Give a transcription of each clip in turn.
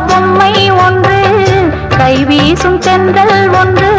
பொம்மை ஒன்று கைவீசும் செந்தல் ஒன்று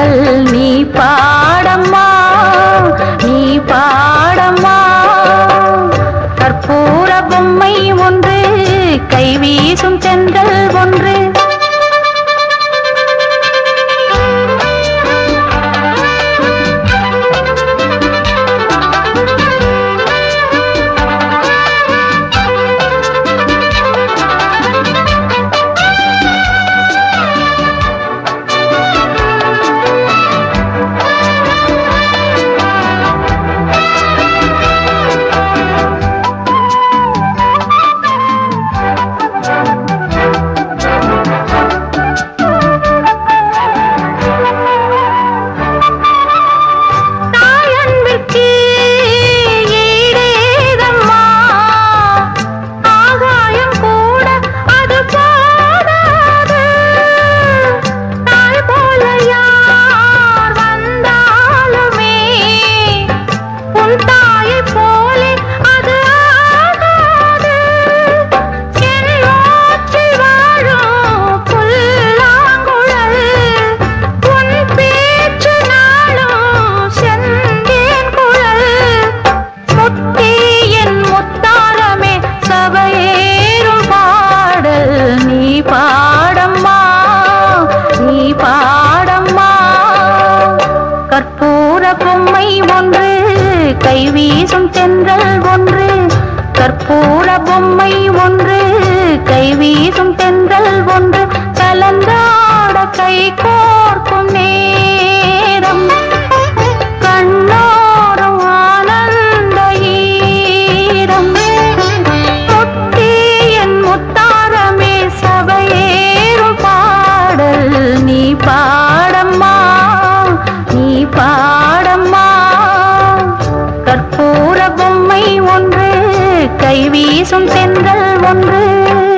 பாடல் நீ பாடம்மா நீ பாடம்மா கை வீசும் தென்றல் ஒன்று கற்பூர பொம்மை ஒன்று கை வீசும் தென்றல் ஒன்று கலந்தாட கை கோர்க்கும் நேரம். கண்ணோரம் ஆனந்த ஈரம். முத்தே என் முத்தாரமே சபையேறும் பாடல் நீ பா வீசும் செந்தல் ஒன்று.